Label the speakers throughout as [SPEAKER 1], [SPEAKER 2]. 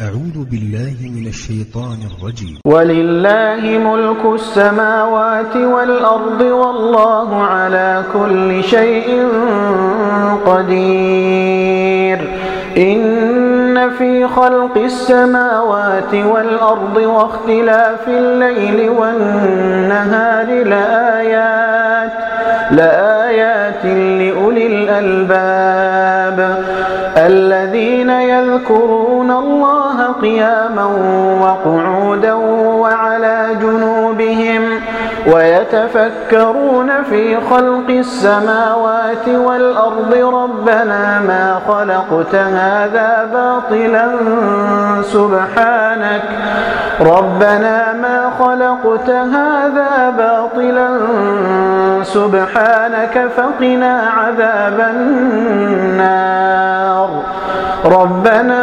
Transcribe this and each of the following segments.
[SPEAKER 1] أعوذ بالله من الشيطان الرجيم.
[SPEAKER 2] ولله ملك السماوات والأرض والله على كل شيء قدير. إن في خلق السماوات والأرض واختلاف الليل والنهار لآيات لآيات لأولي الألباب. الذين يذكرون الله قياما وقعودا وعلى جنوبهم ويتفكرون في خلق السماوات والأرض ربنا ما خلقت هذا باطلا سبحانك ربنا ما خلقت هذا باطلا سبحانك فقنا عذاب النار ربنا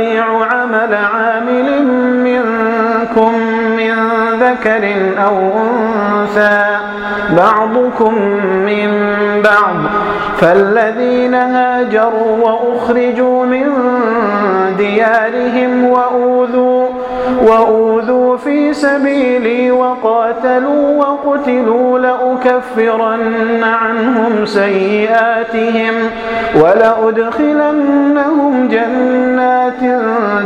[SPEAKER 2] أضيع عمل عامل منكم من ذكر أو أنثى بعضكم من بعض فالذين هاجروا وأخرجوا من ديارهم وأوذوا وأوذوا في سبيلي وقاتلوا وقتلوا لأكفرن عنهم سيئاتهم ولأدخلنهم جنات